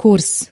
curso